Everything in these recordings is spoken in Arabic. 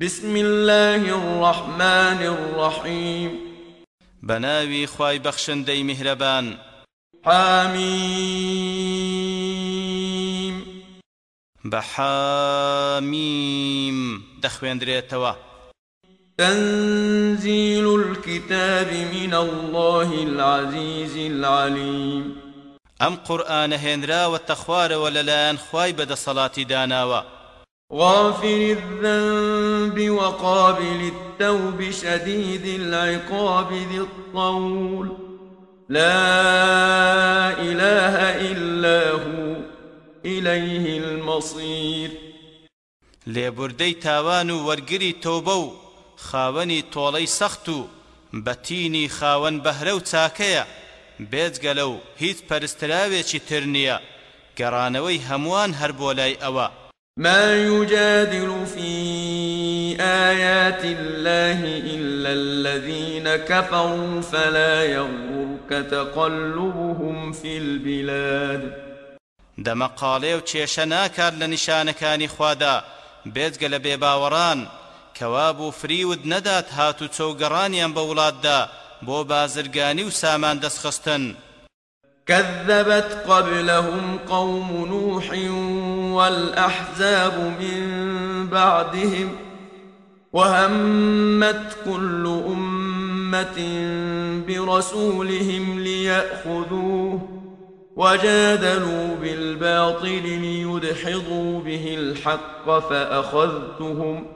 بسم الله الرحمن الرحيم بناوي خواي بخشندي مهربان حميم بحاميم دخوين دريتوا تنزيل الكتاب من الله العزيز العليم ام قرآن هنرا والتخوار وللان خواي بدا صلاة داناوا غافر الذنب وقابل التوب شديد العقاب ذي الطول. لا إله إلا هو إليه المصير. لێبوردەی تاوان و وەرگری تۆبە و خاوەنی تۆڵەی سەخت و بەتینی خاوەن بەهرە و چاکەیە. بێجگەلە و هیچ پەرستراوێکی تر نییە ما يجادل في آيات الله إلا الذين كفروا فلا يغرك تقلبهم في البلاد. دەمەقاڵێ و کێشە ناکات لە نیشانەکانی خوادا بێجگە لە بێباوەڕان کەواب و فریود نەدات هات و چەوگەڕانیان بە وڵاتدا بۆ بازرگانی و سامان دەستخستن. كذبت قبلهم قوم نوح والأحزاب من بعدهم وهمت كل أمة برسولهم ليأخذوه وجادلوا بالباطل ليدحضوا به الحق فأخذتهم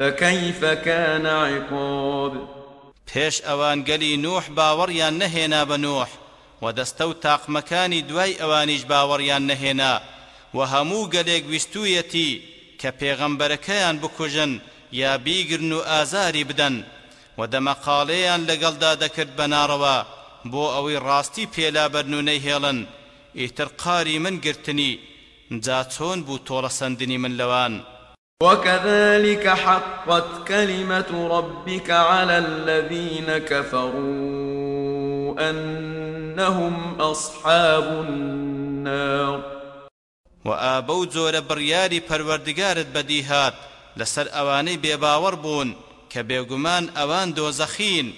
فكيف كان عقاب؟ پێش ئەوان گەلی نوح باوەڕیان نەهێنا بە نوح و دەستە و تاقمەکانی دوای ئەوانیش باوەڕیان نەهێنا و هەموو گەلێک ویستویەتی کە پێغەمبەرەکەیان بکوژن یا بیگرن و ئازاری بدەن و دەمەقاڵەیان لەگەڵدا دەکرد بەناڕەوە بۆ ئەوەی ڕاستی پێلابەرن و من گرتنی جا چۆن بوو من لەوان. وكذلك حقت كلمة ربك على الذين كفروا أنهم أصحاب النار. ئابەو جۆرە بڕیاری پەروەردگارت بەدیهات لەسەر ئەوانەی بێباوەڕ بوون کە بێگومان ئەوان دۆزەخین.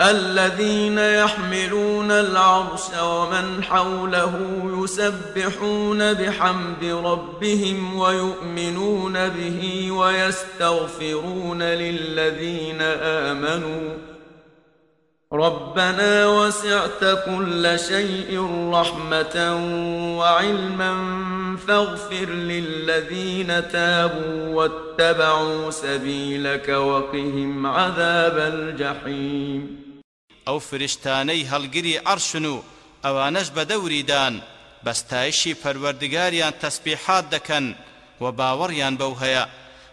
الذين يحملون العرش ومن حوله يسبحون بحمد ربهم ويؤمنون به ويستغفرون للذين آمنوا ربنا وسعت كل شيء رحمة وعلما فاغفر للذين تابوا واتبعوا سبيلك وقهم عذاب الجحيم. ئەو فریشتانەی هەڵگری عەرشن و ئەوانەش بە دەوریدان بەستایشی پەروەردگاریان تەسبیحات دەکەن و باوەڕیان بەو هەیە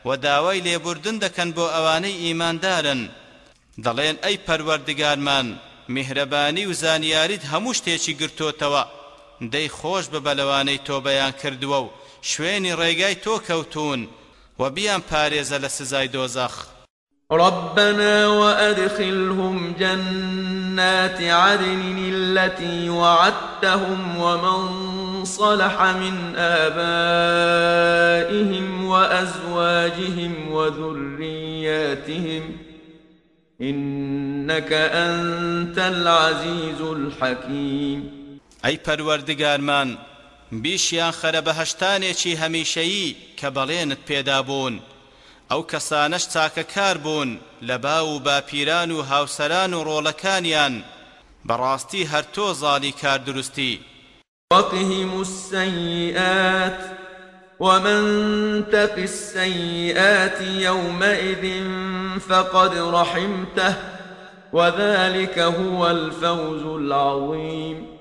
و داوای لێبوردن دەکەن بۆ ئەوانەی دەڵێن ئەی پەروەردگارمان میهرەبانی و زانیاریت هەموو شتێکی گرتوتەوە. دەی خۆش بە بەلەوانەی تۆ بەیان کردووە و شوێنی ڕێگای تۆ کەوتون و بیان پارێزە لە سزای دۆزەخ. ربنا وأدخلهم جنات عدن التي وعدتهم ومن صلح من آبائهم وأزواجهم وذرياتهم إنك أنت العزيز الحكيم. أي پروردگار من بیشیان خەرە بەهشتانێکی هەمیشەیی کە بەڵێنت پێدابوون ئەو کەسانەش چاکەکار بوون لە باو و باپیران و هاوسەران و ڕۆڵەکانیان بەڕاستی هەر تۆ زاڵی کار درستی. وقهم السيئات ومن تق السيئات يومئذ فقد رحمته وذلك هو الفوز العظيم.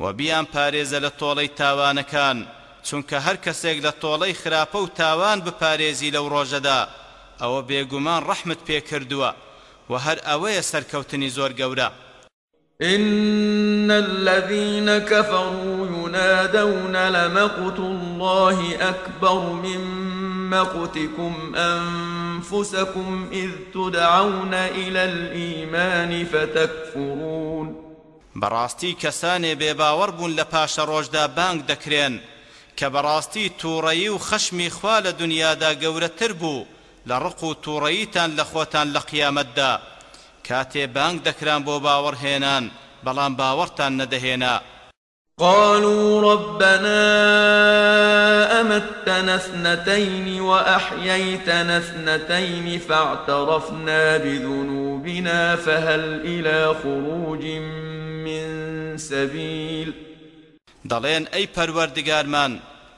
وبيان پارێزە لە تۆڵەی تاوانەکان چونکە هەر کەسێک لە تۆڵەی خراپە و تاوان بپارێزی لەو ڕۆژەدا ئەوە بێگومان ڕەحمت پێکردووە و هەر ئەوەیە سەرکەوتنی زۆر گەورە. إن الذين كفروا ينادون لمقت الله أكبر من مقتكم أنفسكم إذ تدعون إلى الإيمان فتكفرون. بەڕاستی کەسانێ بێباوەڕ بوون لە پاشە ڕۆژدا بانگ دەکرێن کە بەڕاستی تووڕەیی و خەشمی خوا لە دنیادا گەورەتر بوو لە ڕق و تووڕەییتان لە خۆتان لە قیامەتدا. کاتێ بانگ دەکران بۆ قالوا ربنا أمتنا اثنتين وأحييتنا اثنتين فاعترفنا بذنوبنا فهل إلى خروج من سبيل؟ دەڵێن ئەی پەروەردگارمان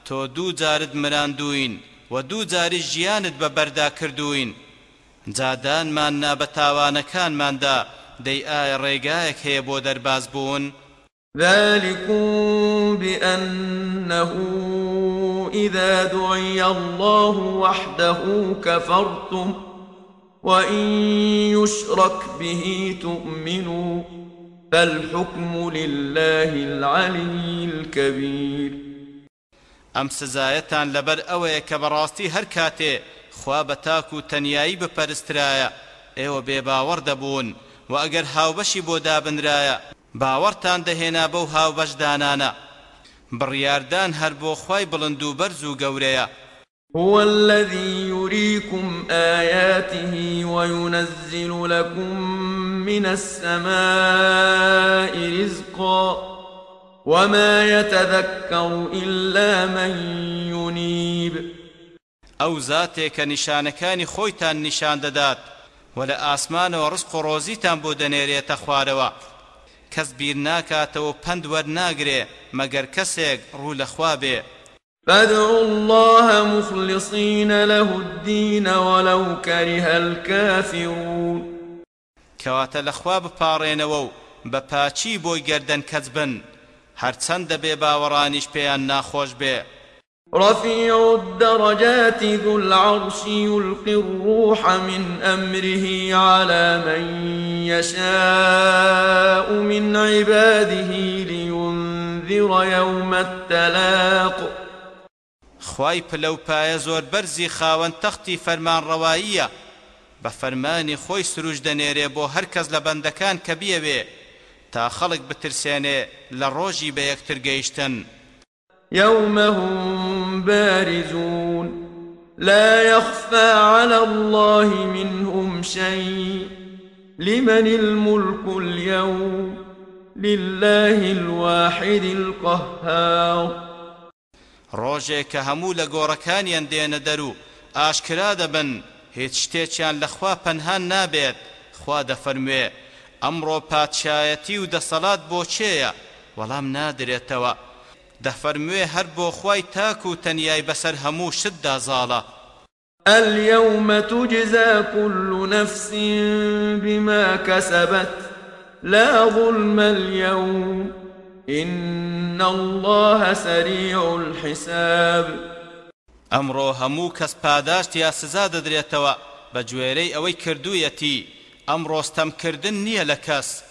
تۆ دوو جارت مراندوین و دوو جاری ژیانت بە بەردا کردوین جادانمان نا بە تاوانەکانماندا دەی ئایا ڕێگایەک هەیە بۆ دەرباز بوون؟ ذلكم بأنه إذا دعي الله وحده كفرتم وإن يشرك به تؤمنوا فالحكم لله العلي الكبير. ئەم سزایەتان لەبەر ئەوەیە کە بەڕاستی هەر کاتێ خوا بە تاک و تەنایی بپەرسترایە ئێوە بێباوەڕ دەبوون دابنرایە باوەڕتان دەهێنا بەو هاوبەشدانانە. بڕیاردان هەر بۆ خوای بڵند و بەرز و گەورەیە. هو الذي يريكم آياته وينزل لكم من السماء رزقا وما يتذكر إلا من ينيب. ئەو زاتێک کە نیشانەکانی خۆیتان نیشان دەدات. و لە ئاسمانەوە ڕزق و کەس بیر ناکاتەوە پند وەرناگرێ مەگەر کەسێک ڕوو لەخوا بێ. فادعوا الله مخلصين له الدين ولو كره الكافرون. کەواتە لەخوا بپاڕێنەوە و بە پاچی بۆی گەردەن کەس بن. هەرچەندە بێ باوەڕانیش پێیان ناخۆش بێ. رفيع الدرجات ذو العرش يلقي الروح من أمره على من يشاء من عباده لينذر يوم التلاق. خوای زۆر بەرزی خاوەن تەختی فەرمان ڕەواییە. بە فەرمانی خۆی سروش دەنێرێ بۆ هەر کەس لە تا لە ڕۆژی بە یەکتر گەیشتن. يوم هم بارزون. لا يخفى على الله منهم شيء. لمن الملك اليوم؟ لله الواحد القهار. ڕۆژێک کە هەموو لە گۆڕەکانیان دێنە دەرو ئاشکرا دەبن هیچ شتێکیان لەخوا پەنهان نابێت. خوا دەفەرموێ ئەمڕۆ پادشایەتی و دەسەڵات بۆ چێیە وەڵام نادرێتەوە. دەفەرموێ هەر بۆ خوای تاک و تەنیای بەسەر هەموو شتدا زاڵە. اليوم تجزى كل نفس بما كسبت. لا ظلم اليوم. إن الله سريع الحساب. ئەمڕۆ هەموو کەس پاداشت یا سزا دەدرێتەوە بە گوێرەی ئەوەی کردوویەتی. ئەم ڕۆستەمکردن نییە لە کەس.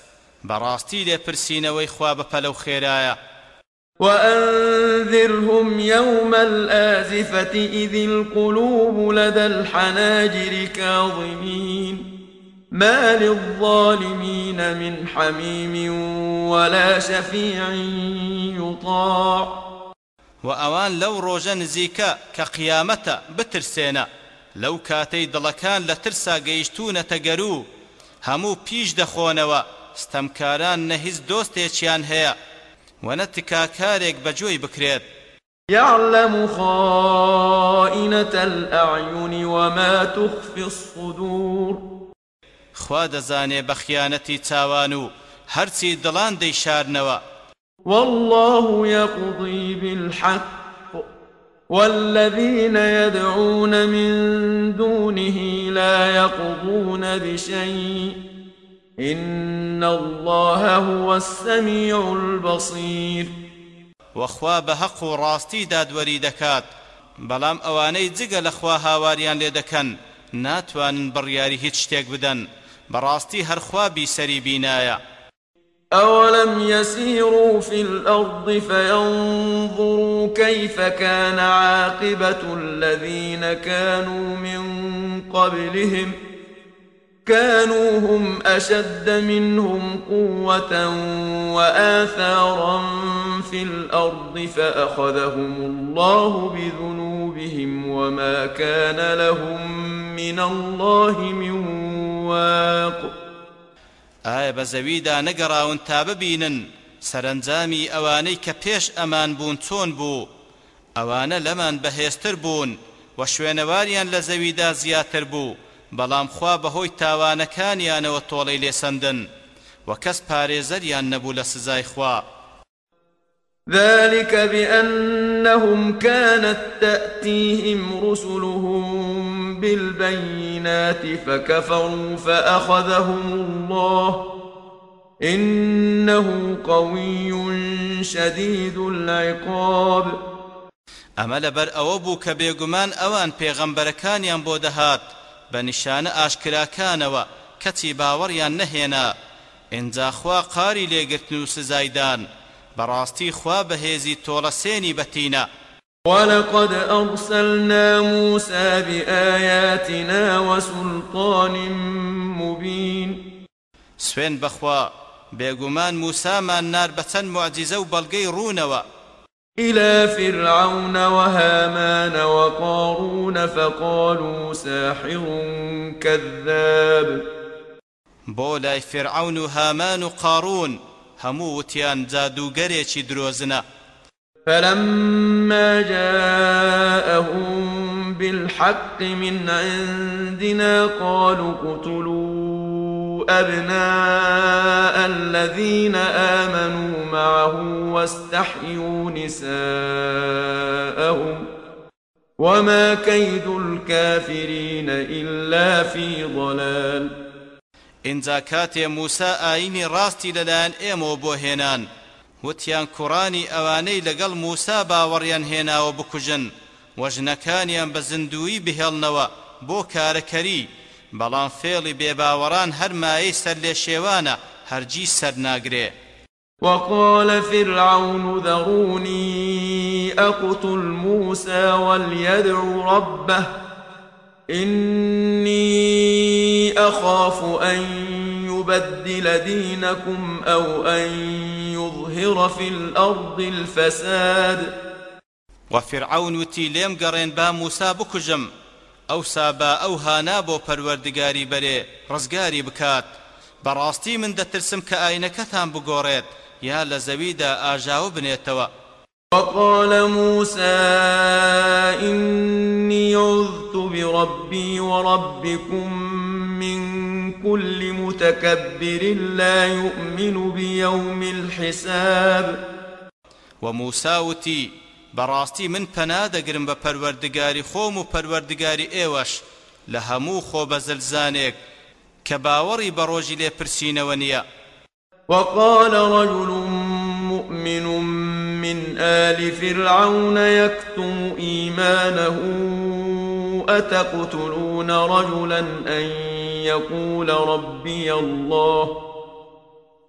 بەڕاستی لێپرسینەوەی خوا بە پەلەو خێرایە. وأنذرهم يوم الآزفة إذ القلوب لدى الحناجر كاظمين. ما للظالمين من حميم ولا شفيع يطاع. وأوان لو روجا نزيكا كقيامة بترسينا. لو كاتي دڵەکان لە ترسا گەیشتونەتە گەرو هەموو پیش دەخۆنەوە ستەمکاران نەهیز دۆستێکیان هەیە وەنە تکاکارێک بەجۆی بکرێت يعلم خائنة الأعين وما تخفي الصدور. خوا دەزانێ بە خیانەتی چاوان و هەرچی دڵان دەیشارنەوە والله يقضي بالحق والذين يدعون من دونه لا يقضون بشيء. إن الله هو السميع البصير. وخوا بحق راستي دادوري دكات بەڵام ئەوانەی جگە لە خوا هاواریان لێ دەکەن ناتوانن بڕیاری هیچ شتێک بدەن. بەڕاستی هەرخوا بیسەری بینایە. أولم يسيروا في الأرض فينظروا كيف كان عاقبة الذين كانوا من قبلهم؟ كانوا هم أشد منهم قوة وآثارا في الأرض فأخذهم الله بذنوبهم وما كان لهم من الله من واق. ئایا بە زەویدا نەگەڕاون تا ببینن سەرنجامی ئەوانەی کە پێش ئەمان بوون چۆن بوو؟ ئەوانە لەمان بەهێزتر بوون بەڵام خوا بەهۆی تاوانەکانیانەوە تۆڵەی لێسەندن و کەس پارێزەریان نەبوو لە سزای خوا. ذلك بأنهم كانت تأتيهم رسلهم بالبينات فكفروا فأخذهم الله. إنه قوي شديد العقاب. بوو کە بێگومان ئەوان پێغەمبەرەکانیان بۆ دەهات. بە نیشانە ئاشکراکانەوە کەچی باوەڕیان نەهێنا. ئینجاخوا قاری لێگرتن و سزایدان. بەڕاستی خوا بەهێزی تۆڵەسێنی بەتینە ولقد أرسلنا موسى بآياتنا وسلطان مبين. سوين بخوا بێگومان موسامان نار بەچەند معجزە و بەڵگەی ڕوونەوە. إلى فرعون وهامان وقارون فقالوا ساحر كذاب. بولاي فرعون هامان قارون همو وتيان جادوگەرێکی درۆزنە. فلما جاءهم بالحق من عندنا قالوا اقتلوا أبناء الذين آمنوا معه واستحيوا نساءهم وما كيد الكافرين إلا في ضلال. کاتێ موسا ئاینی ڕاستی لەلایەن ئێمەوە بۆ هێنان وتیان کوڕانی ئەوانەی لەگەڵ موسا باوەڕیان هێناوە بکوژن وەژنەکانیان بە زندوی بهێڵنەوە بۆ بەڵام فێڵی بێباوەڕان هەر مایەی سەر لێ شێوانە هەرگی سەر ناگرێ. وقال فرعون ذروني أقتل موسى وليدع ربه. إني أخاف أن يبدل دينكم أو أن يظهر في الأرض الفساد. وفرعون لێم گەڕێن با موسا بکوژم ئەو سابا ئەو هانا بۆ پەروەردگاری بەرێ ڕزگاری بکات. بەڕاستی من دەترسم کە ئاینەکەتان بگۆڕێت یا لە زەویدا ئاژاوە بنێتەوە. وقال موسى إني عذت بربي وربكم من كل متكبر لا يؤمن بيوم الحساب. وموسى وتي براستي من پەنادەگرم بە پەروەردگاری خۆم و پەروەردگاری ئێوەش لە هەموو خۆ بە زلزانێک کە باوەڕی بە وقال رجل مؤمن من آل فرعون يكتم إيمانه أتقتلون رجلا أن يقول ربي الله؟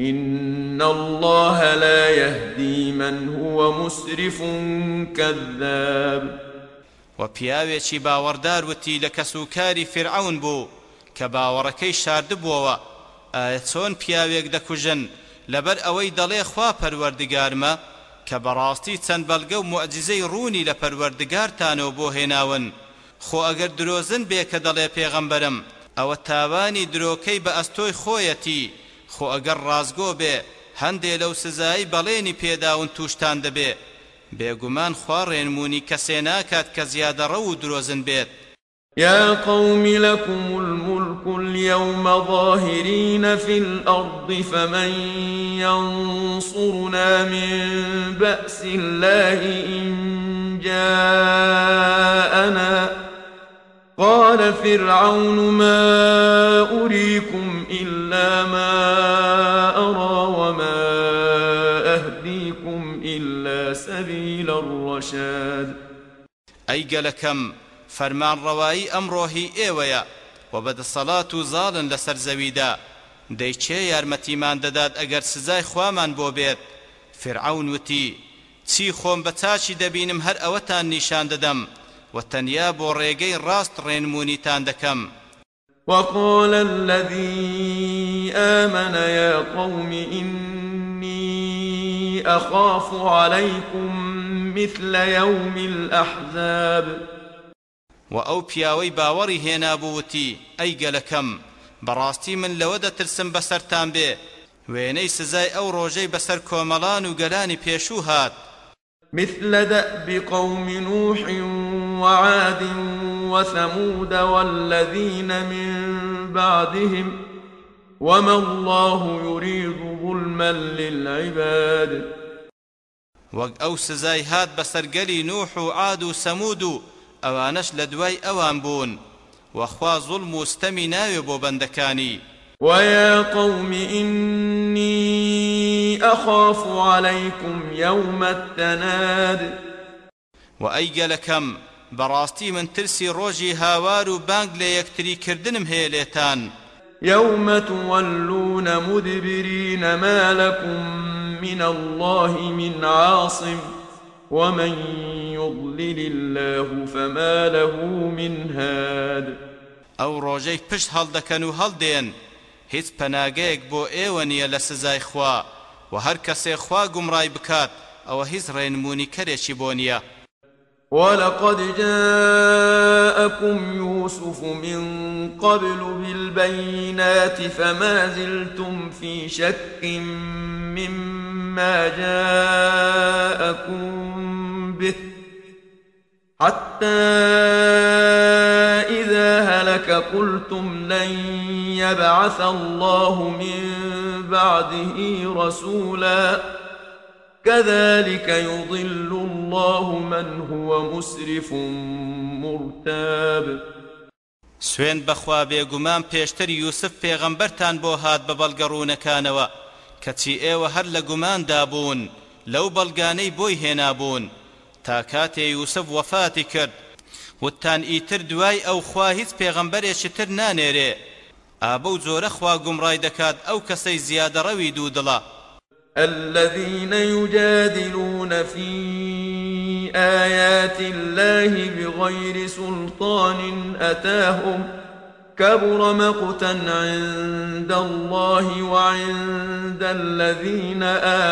إن الله لا يهدي من هو مسرف كذاب. و پیاوێکی باوەڕدار وتی لە کەسوکاری فرعون بوو کە باوەڕەکەی شاردبووەوە ئایا چۆن پیاوێک دەکوژن؟ لەبەر ئەوەی دەڵێ خوا پەروەردگارمە کە بەڕاستی چەند بەڵگە و معجزەی ڕوونی لە پەروەردگارتانەوە بۆ هێناون. خۆ ئەگەر درۆزن بێ کە دەڵێ پێغەمبەرم ئەوە تاوانی درۆکەی بە ئەستۆی خۆیەتی خۆ ئەگەر ڕازگۆ بێ هەندێ لەو سزایی بەڵێنی پێداون توشتان دەبێ. بێگومان خوا ڕێنمونی کەسێ ناکات کە زیادە ڕەو و درۆزن بێت. يا قوم لكم الملك اليوم ظاهرين في الأرض فمن ينصرنا من بأس الله إن جاءنا؟ قال فرعون ما أريكم إلا ما أرى وما أهديكم إلا سبيل الرشاد. أي قلكم فەرمان ڕەوایی ئەمڕۆ هی ئێوەیە و بەدەسەڵات و زاڵن لەسەر زەویدا دەی چێ یارمەتیمان دەدات ئەگەر سزای خوامان بۆ بێت فرعون وتی چی خۆم بە چاچی دەبینم هەر ئەوەتان نیشان دەدەم و تەنیا بۆ ڕێگەی ڕاست ڕێنمونیتان دەکەم وقال الذي آمن يا قوم إني أخاف عليكم مثل يوم الأحزاب. وە ئەو پیاوەی باوەڕی هێنابوو وتی ئەی گەلەکەم؟ بەڕاستی من لەوە دەترسم بەسەرتان بێ. وێنەی سزای ئەو ڕۆژەی بەسەر کۆمەڵان و گەلانی پێشوو هات مثل دأب قوم نوح وعاد وثمود والذين من بعدهم وما الله يريد ظلما للعباد. وەک ئەو سزای هات بەسەرگەلی نوح و عاد و سەمود و ئەوانەش لە دوای ئەوان بوون وەخوا زوڵم و ستەمی ناوێ بۆ بەندەکانی ويا قوم إني أخاف عليكم يوم التناد. وە ئەی گەلەکەم بەڕاستی من ترسی ڕۆژی هاوار بانگ ليكتري كردنم هيليتان. يوم تولون مدبرين ما لكم من الله من عاصم. ومن يضلل الله فما له من هاد. ئەو ڕۆژەی پشت هەڵدەکەن و هەڵدێن هیچ پەناگەیەک بۆ ئێوە نییە لە سزای خوا و هەر کەسێ خوا گومڕای بکات ئەوە هیچ ڕێنمونی کەرێکی بۆ نییە. ولقد جاءكم يوسف من قبل بالبينات فما زلتم في شك مما جاءكم به. حتى إذا هلك قلتم لن يبعث الله من بعده رسولا. كذلك يضل الله من هو مسرف مرتاب. سوێن بەخوا بێگومان پێشتر یوسف پێغەمبەرتان بۆ هات بە بەڵگەڕوونەکانەوە کەچی ئێوە هەر لە گوماندا بوون لەو بەڵگانەی بۆی تا کاتێ یوسف وەفاتی کرد. وتان ئیتر دوای ئەو خوا هیچ پێغەمبەرێکی تر نانێرێ. ئابە و جۆرە خوا گومڕای دەکات ئەو کەسەی زیادە ڕەوی الذين يجادلون في آيات الله بغير سلطان أتاهم كبر مقتا عند الله وعند الذين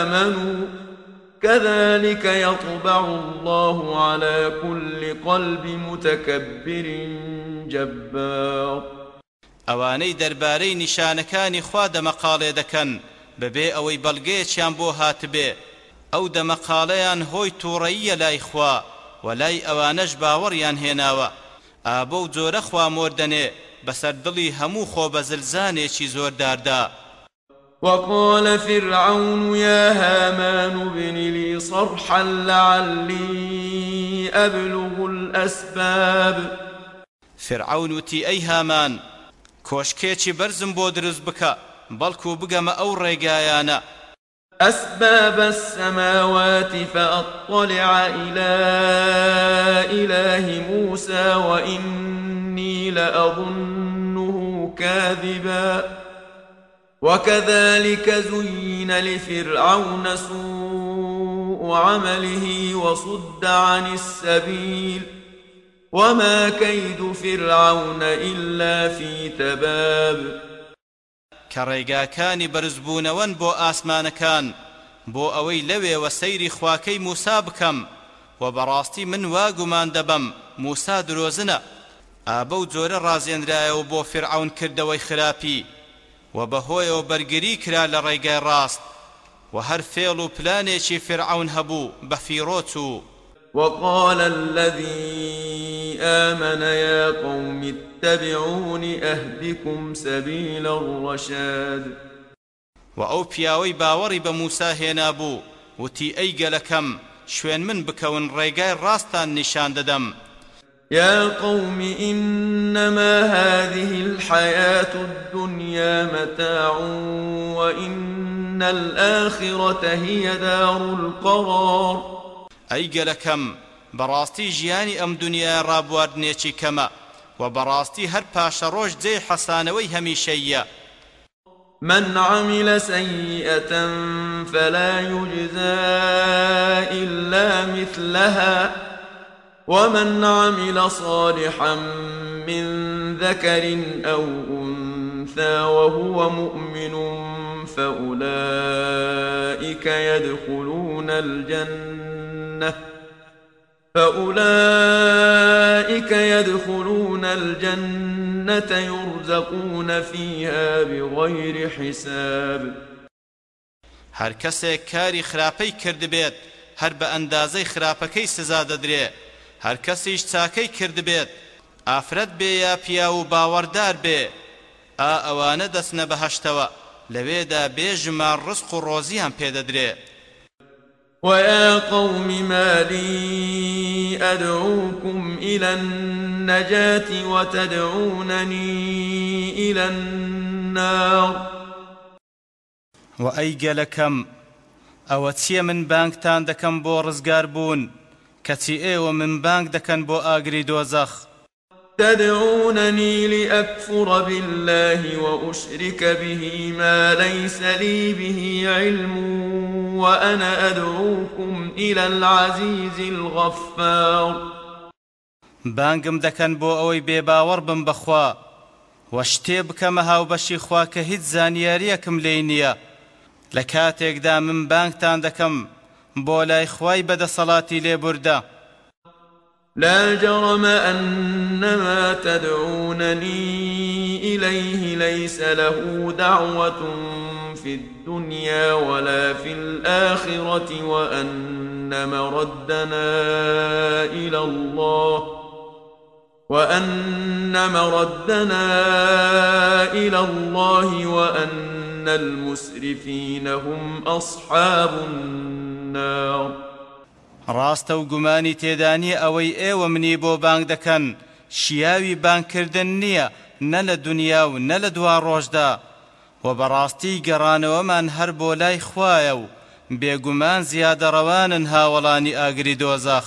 آمنوا كذلك يطبع الله على كل قلب متكبر جبار. ئەوانەی دەربارەی نیشانەکانی خوا دەمەقاڵێ دەکەن بەبێ ئەوەی بەڵگەیەکیان بۆ هاتبێ ئەو دەمەقالەیان هۆی تووڕەیە لای خوا و لای ئەوانەش باوەڕیان هێناوە. ئابە و جۆرە خوا مۆردەنێ بەسەر دڵی هەموو خۆ بە زلزانێکی زۆرداردا وقال فرعون يا هامان ابن لي صرحا لعلي أبلغ الأسباب. فرعون وتي أي هامان كوشكيتي برزم بودرز بكا بەڵکو بگەمە ئەو ڕێگایانە. أسباب السماوات فأطلع إلى إله موسى وإني لأظنه كاذبا. وكذلك زين لفرعون سوء عمله وصد عن السبيل وما كيد فرعون إلا في تباب. کە ڕێگاکانی بەرزبوونەوەن بۆ ئاسمانەکان بۆ ئەوەی لەوێوە سەیری خواکەی موسا بکەم و بەڕاستی من واگومان دەبم موسا درۆزنە. ئابە و جۆرە ڕازێنرایەوە بۆ فرعون کردەوەی خراپی. و بەهۆیەوە بەرگری کرا لە ڕێگای ڕاست و هەر فێڵ و پلانێکی فرعون هەبوو بە فیرۆچ و وقال الذي آمن يا قوم اتبعون أهدكم سبيل الرشاد. وأو بياوي باوري بموسى هنابو وتي أي قلكم شوين من بكون ريقاي راستان نشان ددم يا قوم إنما هذه الحياة الدنيا متاع وإن الآخرة هي دار القرار. ئەی گەلەکەم بەڕاستی ژیانی ئەم دنیا ڕابواردنێکی کەمە و بەڕاستی هەر پاشە ڕۆژ جێی حەسانەوەی هەمیشەیە من عمل سيئة فلا يجزى إلا مثلها. ومن عمل صالحا من ذكر أو أنثى وهو مؤمن فأولئك يدخلون الجنة فأولئك يدخلون الجنة يرزقون فيها بغير حساب. هەر کەسێک کاری خراپەی کردبێت هەر بە ئەندازەی خراپەکەی سزا دەدرێ. هەر کەسیش چاکەی کردبێت ئافرەت بێ یا پیا و باوەڕدار بێ. ئا ئەوانە دەستنە بەهەشتەوە لەوێدا بێژمان ڕزق و ڕۆزیان پێدەدرێ. ويا قوم ما لي أدعوكم إلى النجاة وتدعونني إلى النار. وە ئەی گەلەکەم ئەوە چیە من بانگتان دەکەم بۆ ڕزگار بوون کەچی ئێوە من بانگ دەکەن بۆ ئاگری دۆزەخ. تدعونني لأكفر بالله وأشرك به ما ليس لي به علم وأنا أدعوكم إلى العزيز الغفار. بانگم دەکەن بۆ ئەوەی بێباوەڕ بم بەخوا وە شتێ بکەمە هاوبەشی خوا کە هیچ زانیاریەکم لێی نییە. لە کاتێکدا من بانگتان دەکەم. بۆ لای خوای بەدەسەڵاتی لێبوردا لا جرم أن ما تدعونني إليه ليس له دعوة في الدنيا ولا في الآخرة وأن مردنا إلى الله وأن مردنا إلى الله وأن المسرفين هم أصحاب النار. ڕاستە و گومانی تێدانی ئەوەی ئێوە منی بۆ بانگ دەکەن. شیاوی بانکردن نییە نە لە دنیا و نە لە دوا ڕۆژدا. و بەڕاستی گەڕانەوەمان هەر بۆ لای خوایە و بێگومان زیادەڕەوانن هاوڵانی ئاگری دۆزەخ.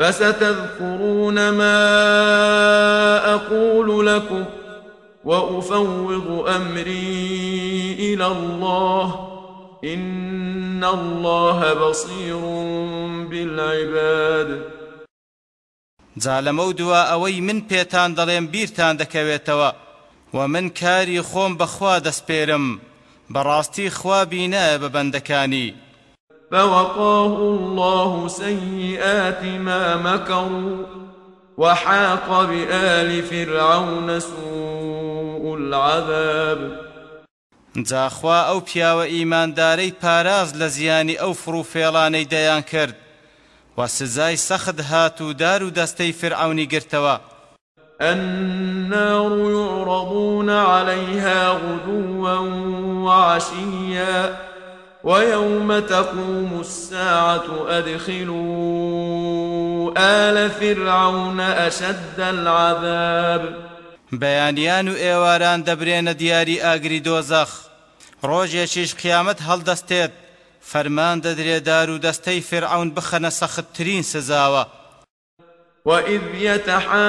فستذكرون ما أقول لكم وأفوض أمري إلى الله. إن الله بصير بالعباد. جا لەمە دوا ئەوەی من پێتان دەڵێم بیرتان دەکەوێتەوە و من کاری خۆم بەخوا دەسپێرم بەڕاستی خوا بینایە بە بەندەکانی فوقاه الله سيئات ما مكروا وحاق بآل فرعون سوء العذاب. جاخوا ئەو پیاوە ئیماندارەی پاراز لە زیانی ئەو فڕوفێڵانەی دەیان کرد. و سزای سەخت هات و دار و دەستەی فرعونی گرتەوە. النار يعرضون عليها غدوا وعشيا ويوم تقوم الساعة أدخلوا آل فرعون أشد العذاب. بەیانیان و ئێواران دەبرێنە دیاری ئاگری دۆزەخ ڕۆژێکیش قیامەت هەڵدەستێت فەرمان دەدرێ دار و دەستەی فرعون بخەنە سەختترین سزاوە وإذ يتحاجون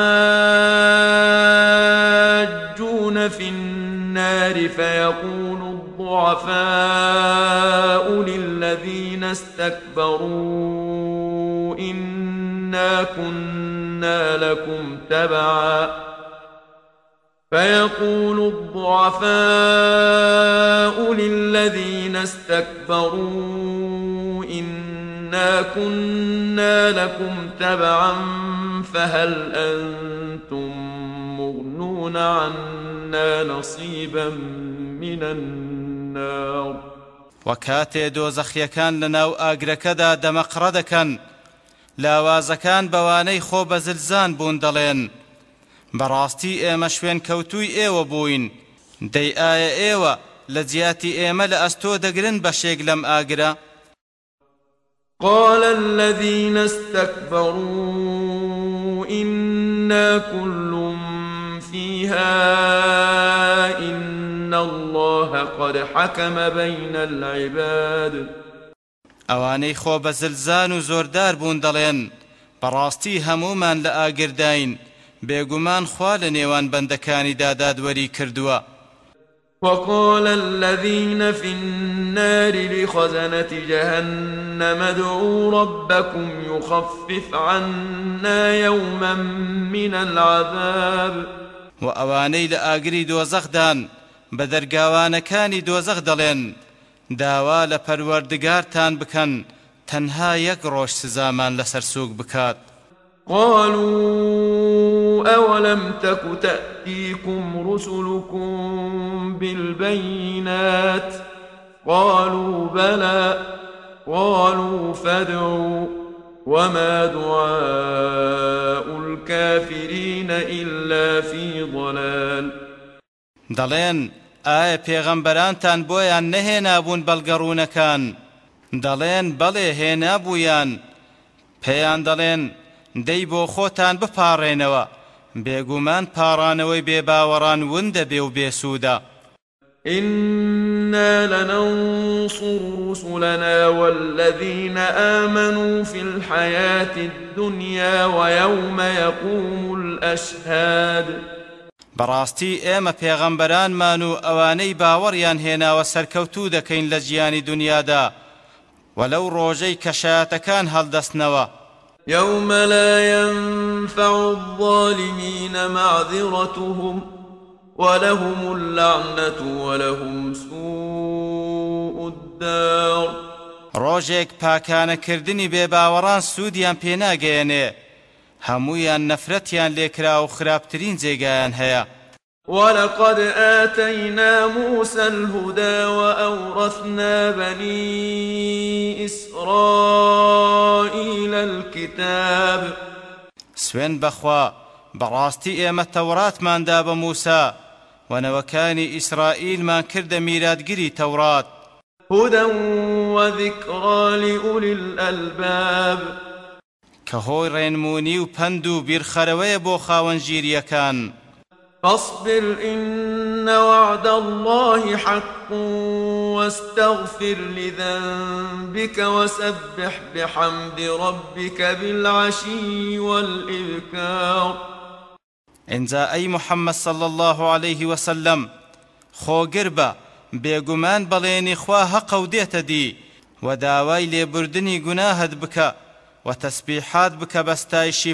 في النار فيقول الضعفاء للذين استكبروا إنا كنا لكم تبعاً فيقول الضعفاء للذين استكبروا إنا كنا لكم تبعا فهل أنتم مغنون عنا نصيبا من النار؟ وكاتي دۆزەخیەکان لەناو ئاگرەکەدا دەمەقڕە دەکەن لاوازەکان بەوانەی خۆ بە زلزان بوون دەڵێن بەڕاستی ئێمە شوێن کەوتووی ئێوە بووین. دەی ئایا ئێوە لە جیاتی ئێمە لە ئەستۆ دەگرن بەشێک لەم ئاگرە؟ قال الذين استكبروا إنا كل فيها إن الله قد حكم بين العباد. ئەوانەی خۆ بە زلزان و زۆردار بوون دەڵێن. بەڕاستی هەمومان لە ئاگردین بێگومان خوا لە نێوان بەندەکانی دادادوەری کردووە. وقال الذين في النار لخزنة جهنم ادعوا ربكم يخفف عنا يوما من العذاب. وأواني لآقري دوزخدان بەدەرگاوانەکانی دۆزەخ دەڵێن داوا لە پەروەردگارتان بکەن تەنها یەک ڕۆژ سزامان لەسەر سووک بکات. قالوا أولم تك تأتيكم رسلكم بالبينات قالوا بلى قالوا فادعوا وما دعاء الكافرين إلا في ضلال دەڵێن ئایا پێغەمبەرانتان بۆیان نەهێنابوون بەڵگەڕوونەکان دەڵێن بەڵێ هێنابوویان. پێیان دەڵێن دەی بۆ خۆتان بپاڕێنەوە بێگومان پاڕانەوەی بێباوەڕان وندە بێ و بێسوودە إنا لننصر رسلنا والذين آمنوا في الحياة الدنيا ويوم يقوم الأشهاد. بەڕاستی ئێمە پێغەمبەرانمان و ئەوانەی باوەڕیان هێناوە سەرکەوتوو دەکەین لە ژیانی دنیادا. وەلەو ڕۆژەی کەشایەتەکان هەڵدەستنەوە يوم لا ينفع الظالمين معذرتهم ولهم اللعنة ولهم سوء الدار. ڕۆژێک پاکانەکردنی بێباوەڕان سوودیان پێناگەیەنێ. هەمویان نەفرەتیان لێکرا و خراپترین جێگایان هەیە. ولقد آتينا موسى الهدى وأورثنا بني إسرائيل الكتاب. سوێن بەخوا بەڕاستی ئێمە تەوراتماندا بە موسا ونەوەکانی ئیسرائیلمان کردە میراتگیری تەورات هدى وذكرى لأولي الألباب. كهوي رينموني و پند و بیرخەرەوەیە بۆ خاوەنگیریەکان فاصبر إن وعد الله حق واستغفر لذنبك وسبح بحمد ربك بالعشي والإبكار. انزا أي محمد صلى الله عليه وسلم خۆ گربە بێگومان بەڵێنی خوا هەقە و دێتە دی و داوای لێبوردنی گوناهت بکە و تەسبیحات بکە بەستایشی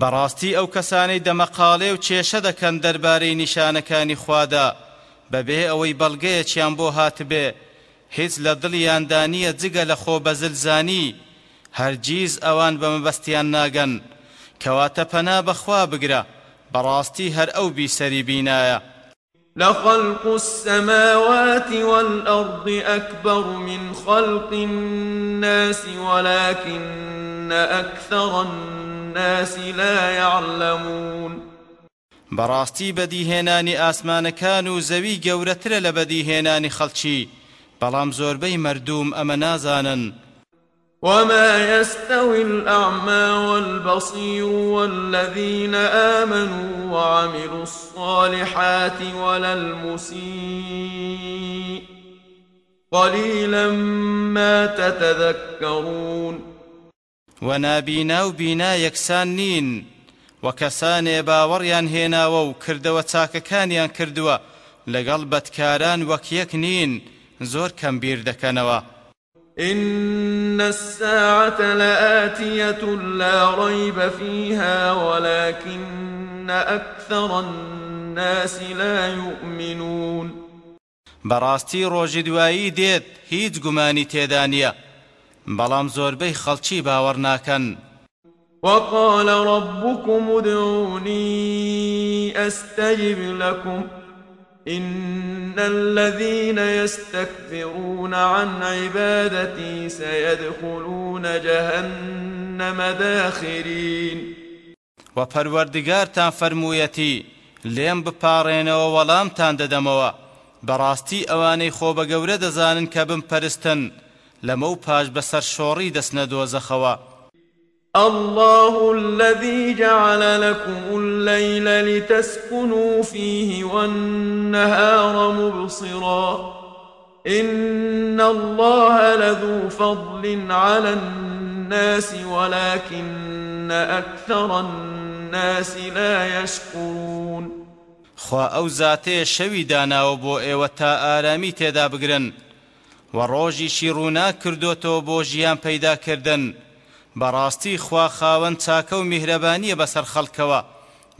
بەڕاستی ئەو کەسانەی دەمەقالێ و کێشە دەکەن دەربارەی نیشانەکانی خوادا. بەبێ ئەوەی بەڵگەیەکیان بۆ هاتبێ هیچ لە دڵیاندا نییە جگە لە خۆ بەزلزانی. هەرگیز ئەوان بە مەبەستیان ناگەن. کەواتە پەنا بەخوا بگرە. بەڕاستی هەر ئەو بیسەری بینایە. لخلق السماوات والأرض أكبر من خلق الناس ولكن أكثر الناس الناس لا يعلمون بەڕاستی بەدیهێنانی ئاسمانەکان و زەوی گەورەترە لە بەدیهێنانی خەڵکی بەڵام زۆربەی مردوم ئەمە نازانن. وما يستوي الأعمى والبصير والذين آمنوا وعملوا الصالحات ولا المسيء. قليلا ما تتذكرون و نابینا و بینا یەکسان نین و کەسانێ باوەڕیان هێناوە و کردەوە چاکەکانیان کردووە لەگەڵ بەدکاران وەک یەک نین زۆر کەم بیر دەکەنەوە. إن الساعة لآتية لا ريب فيها ولكن أكثر الناس لا يؤمنون. براستي روج دوایی دێت هیچ گومانی تێدانە بەڵام زۆربەی خەڵکی باوەڕ ناکەن. وقال ربكم ادعوني أستجب لكم. إن الذين يستكبرون عن عبادتي سيدخلون جهنم داخرين. وپەروەردگارتان فەرموویەتی لێم بپارێنەوە وەڵامتان دەدەمەوە. بەڕاستی ئەوانەی خۆ بە گەورە دەزانن کە بمپەرستن. لەمە و پاش بەسەر شۆڕی دەستنە دۆزەخەوە الله الذي جعل لكم الليل لتسكنوا فيه والنهار مبصرا. إن الله لذو فضل على الناس ولكن أكثر الناس لا يشكرون. خوا ئەو زاتەیە شەوی داناوە بۆ ئێوە تا ئارامی تێدا بگرن. و ڕۆژیشی ڕوونا کردوتەوە بۆ ژیان پەیداکردن بەڕاستی خوا خاوەن چاکە و میهرەبانیە بەسەر خەڵکەوە.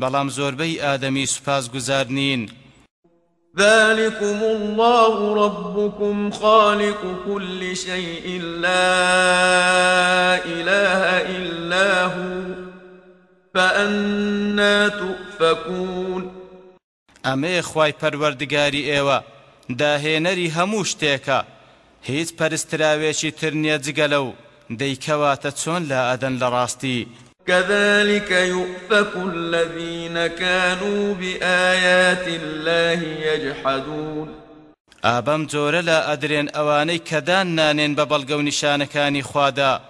بەڵام زۆربەی ئادەمی سوپاس گوزار نین ذلكم الله ربكم خالق كل شيء لا إله إلا هو فأنا تؤفكون ئەمێ خوای پەروەردگاری ئێوە داهێنەری هەموو شتێکە. هیچ پەرستراوێکی تر نییە جگەلە و دەیکەواتە چۆن لا ئەدەن لە ڕاستی. كذلك يؤفك الذين كانوا بآيات الله يجحدون. ئابەم جۆرە لە ئەدرێن ئەوانەی کەدان نانێن بە بەڵگە و نیشانەکانی خوادا.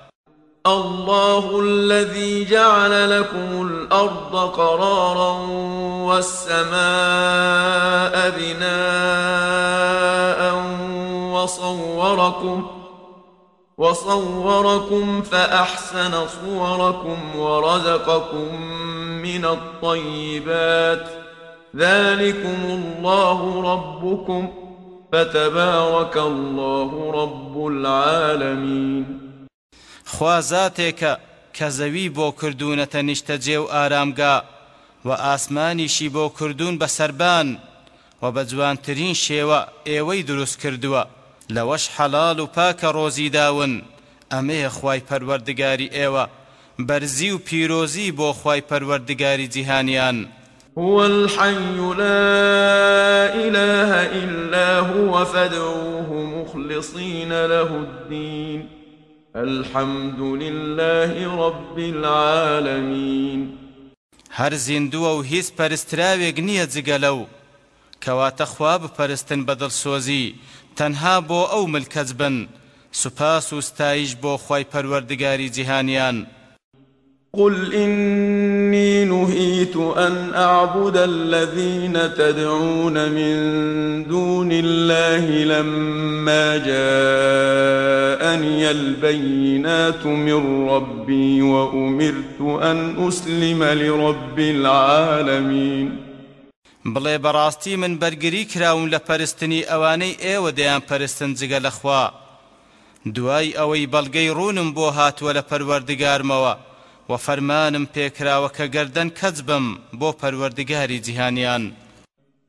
الله الذي جعل لكم الأرض قرارا والسماء بناء وصوركم وصوركم فأحسن صوركم ورزقكم من الطيبات. ذلكم الله ربكم فتبارك الله رب العالمين. خوازاتێکە کە زەوی بۆ کردوونەتە نیشتەجێ و ئاسمانیشی بۆ کردوون بە سەربان و بە جوانترین شێوە ئێوەی دروست کردووە. لەوەش حەڵال و پاکە ڕۆزی داون. ئەمەیە خوای پەروەردگاری ئێوە. بەرزی و پیرۆزی بۆ خوای پەروەردگاری جیهانیان. هو الحي لا إله إلا هو فادعوه مخلصين له الدين. الحمد لله رب العالمين. هەر زیندووە و هیچ پەرستراوێک نییە جگەلە و. کەواتە خوا بپەرستن بەدڵسۆزی تەنها بۆ ئەو ملکەت بن. سوپاس و ستایش بۆ خی قل إني نهيت أن أعبد الذين تدعون من دون الله لما جاءني البينات من ربي وأمرت أن أسلم لرب العالمين. بڵێ بەڕاستی من بەرگری کراون لە پەرستنی ئەوانەی ئێوە دەیان پەرستن جگە لەخوا دوای ئەوەی بەڵگەی ڕوونم بۆ هاتووە لە پەروەردگارمەوە و فەرمانم پێکراوە کە گەردەن کەچ بم بۆ پەروەردگاری جیهانیان.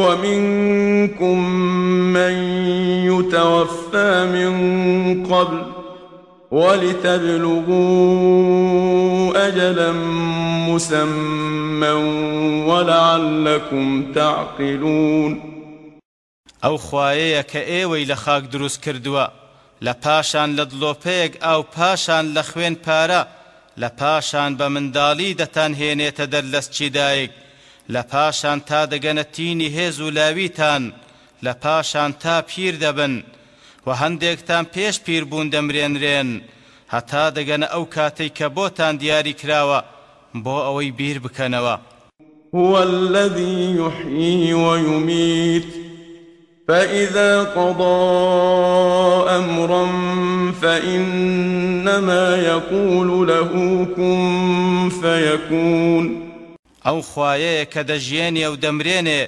ومنكم من يتوفى من قبل ولتبلغوا أجلا مسمى ولعلكم تعقلون. ئەو خوایەیە کە ئێوەی لە خاک دروست کردووە لە پاشان لە دڵۆپەیەک ئاو پاشان لە خوێن پارە لە پاشان بە منداڵی دەتان هێنێتە لە پاشان تا دەگەنە تینی هێز و لاویتان لە پاشان تا پیر دەبن. و هەندێکتان پێش پیر بوون دەمرێنرێن. هەتا دەگەنە ئەو کاتەی کە بۆتان دیاری کراوە بۆ ئەوەی بیر بکەنەوە. هو الذي يحيي ويميت فإذا قضى أمرا فإنما يقول له كن فيكون. ئەو خوایەیە کە دەژیێنێ و دەمرێنێ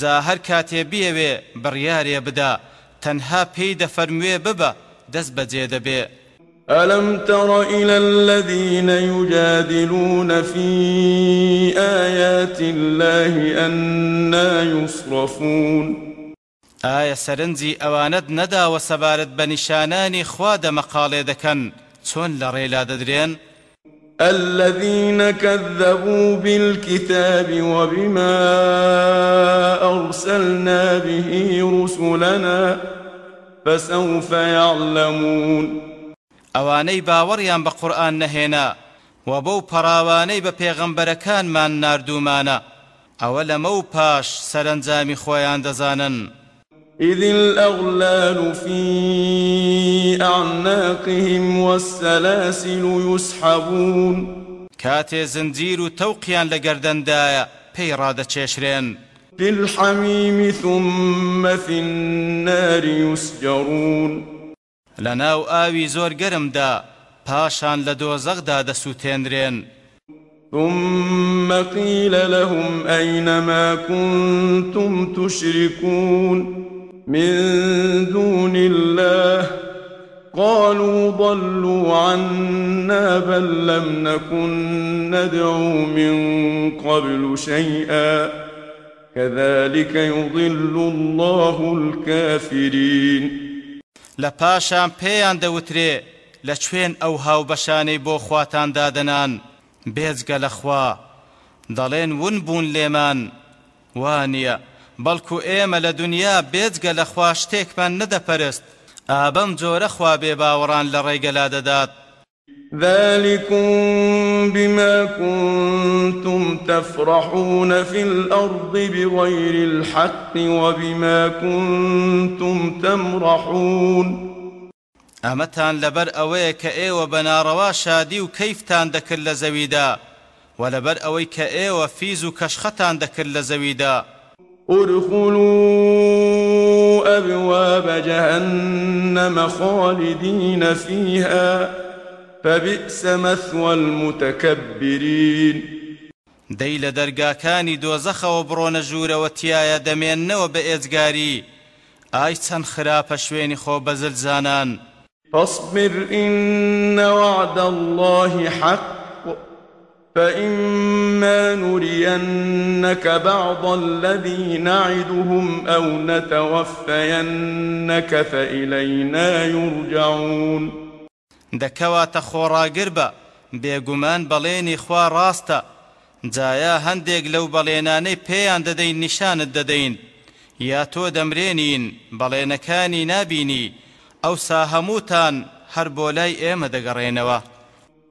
جا هەر کاتێ بیەوێ بڕیارێ بدا. تەنها پێی دەفەرموێ ببە دەست بەجێ دەبێ. ألم تر إلى الذين يجادلون في آيات الله أنا يصرفون؟ ئایا سەرنجی ئەوانت نەداوە سەبارەت بە نیشانانی خوا دەمەقاڵێ دەکەن؟ چۆن لە ڕێلا دەدرێن؟ الذين كذبوا بالكتاب وبما أرسلنا به رسلنا فسوف يعلمون. ئەوانەی باوەڕیان بە قورآن نەهێنا و بەو پەراوانەی بە پێغەمبەرەکانمان ناردوومانە ئەوە لەمە و پاش سەرنجامی خۆیان إذ الأغلال في أعناقهم والسلاسل يسحبون. کاتێ زنجیر و تەوقیان لە گەردەندایە پێی ڕادەچێشرێن. في الحميم ثم في النار يسجرون. لەناو ئاوی زۆر گەرمدا پاشان لە دۆزەغدا دەسووتێنرێن. ثم قيل لهم أين ما كنتم تشركون؟ من دون الله قالوا ضلوا عنا بل لم نكن ندعو من قبل شيئا كذلك يضل الله الكافرين. لە پاشان پێیان دەوترێ لە کوێن ئەو هاوبەشانەی بۆ خواتان دادەنان بێجگە لەخوا. دەڵێن ون بوون لێمان وانە بەڵکو ئێمە لە دنیا بێجگە لەخوا شتێکمان نەدەپەرست. ئابەم جۆرە خوا بێ باوەڕان لە ڕێگەلا دەدات. ذلكم بما كنتم تفرحون في الأرض بغير الحق وبما كنتم تمرحون. ئەمەتان لەبەر ئەوەیە کە ئێوە بەناڕەوا شادی و کەیفتان دەکرد لە زەویدا و لەبەر ئەوەی کە ئێوە فیز و کەشخەتان دەکرد لە زەویدا. ادخلوا أبواب جهنم خالدين فيها فبئس مثوى المتكبرين. دەی لە دەرگاکانی دۆزەخەوە بڕۆنە ژوورەوە تایە دەمێننەوە بە ئێزگاری ئای چەند خراپە شوێنی خۆ بەزل زانان. فاصبر إن وعد الله حق. فإما نرينك بعض الذي نعدهم أو نتوفينك فإلينا يرجعون دەکەواتە خۆڕاگر بە بێگومان بەڵێنی خوا ڕاستە. جایا هەندێک لەو بەڵێنانەی پێیان دەدەین نیشانت دەدەین. یا تۆ دەمرێنین بەڵێنەکانی نابینی ئەو سا هەمووتان هەر بۆ لای ئێمە دەگەڕێنەوە.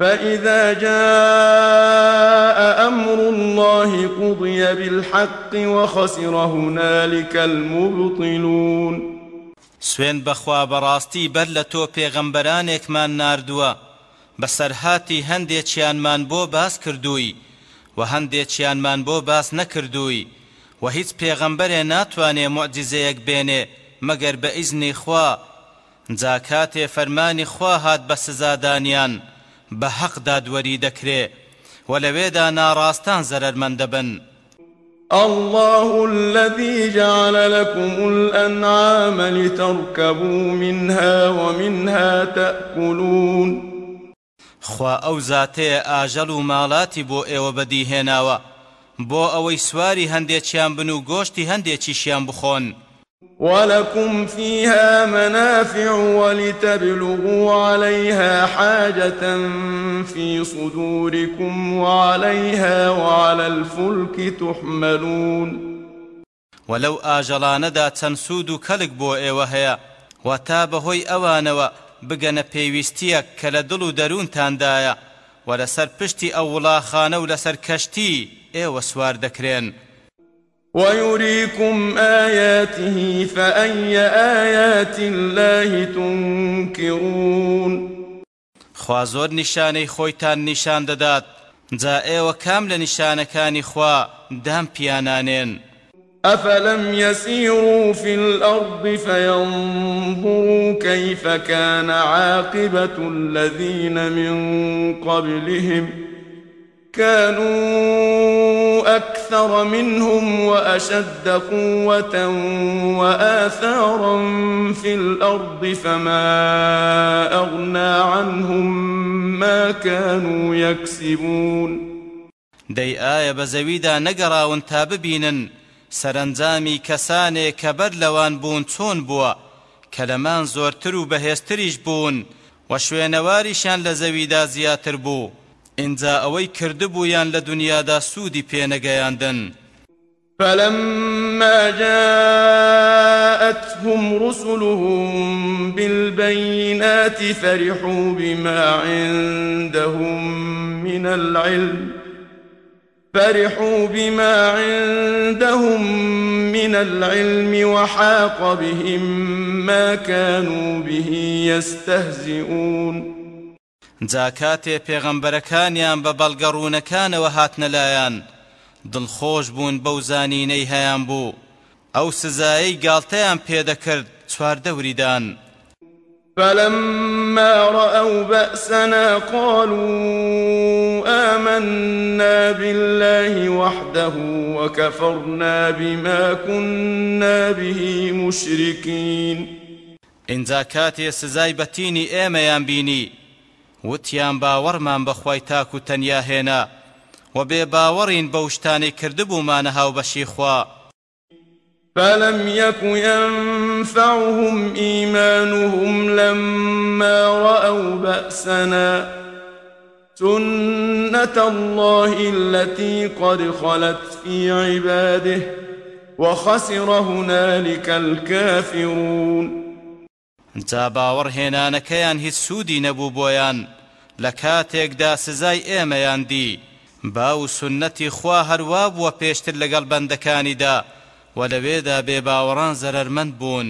فإذا جاء أمر الله قضي بالحق وخسر هنالك المبطلون سوێن بەخوا بەڕاستی بەر لە تۆ پێغەمبەرانێکمان ناردووە. بەسەرهاتی هەندێکیانمان بۆ باس کردووی و هەندێکیانمان بۆ باس نەکردووی و هیچ پێغەمبەرێ ناتوانێ معجزەیەک بێنێ مەگەر بە ئیزنی خوا. جا فەرمانی خوا هات بە سزادانیان. بە حەق دادوەری دەکرێ و لەوێدا ناڕاستان زەرەرمەند دەبن. الله الذي جعل لكم الأنعام لتركبوا منها ومنها تأكلون. خوا ئەو زاتەیە ئاژەڵ و ماڵاتی بۆ ئێوە بەدیهێناوە. بۆ ئەوەی سواری هەندێکیان بن و گۆشتی هەندێکیشیان بخۆن. ولكم فيها منافع ولتبلغوا عليها حاجة في صدوركم وعليها وعلى الفلك تحملون ولو ئاژەڵانەدا چەند سوود و کەلک بۆ ئێوە هەیە و تا بەهۆی ئەوانەوە بگەنە پێویستیەک کە لە دڵ و دەروونتاندایە و لەسەر پشتی ئەو وڵاخانە ئێوە سوار دەکرێن. ويريكم آياته فأي آيات الله تنكرون خوا زۆر نیشانەی خۆیتان نیشان دەدات. جا ئێوە کام لە نیشانەکانی خوا دام پیانانێن؟ أفلم يسيروا في الأرض فينظروا كيف كان عاقبة الذين من قبلهم كانوا أكثر منهم وأشد قوة وآثارا في الأرض فما أغنى عنهم ما كانوا يكسبون. دەی ئایا بە زەویدا نەگەڕاون تا ببینن سەرنجامی کەسانێک کە بەر لەوان بوون چۆن بووە کە لەمان زۆرتر و بەهێزتریش اینجا ئەوەی کردبوویان لە دنیادا سوودی پێنەگەیاندن فلما جاءتهم رسلهم بالبينات فرحوا بما عندهم من العلم. فرحوا بما عندهم من العلم وحاق بهم ما كانوا به يستهزئون. جا کاتێ پێغەمبەرەکانیان بە بەڵگەڕوونەکانەوە هاتنەلایەن. دڵخۆش بوون بەو زانینەی هەیان بوو. ئەو سزایەی گاڵتەیان پێدەکرد چواردەوریدان. فلما رأوا بأسنا قالوا آمنا بالله وحده وكفرنا بما كنا به مشركين. اینجا کاتێ سزای بەتینی ئێمەیان بینی. وتیان باوەڕمان بەخوای تاک و تەنیا هێنا و بێ باوەڕین بەو شتانەی کردبوومانە فلم يك ينفعهم إيمانهم لما رأوا بأسنا. سنة الله التي قد خلت في عباده وخسر هنالك الكافرون. جا باوەڕهێنانەکەیان هیچ سوودی نەبوو بۆیان. لە کاتێکدا سزای ئێمەیان دی. با و سنەتی خوا هەروە بووە پێشتر لەگەڵ بەندەکانیدا و لەوێدا بێباوەڕان زەرەرمەند بوون.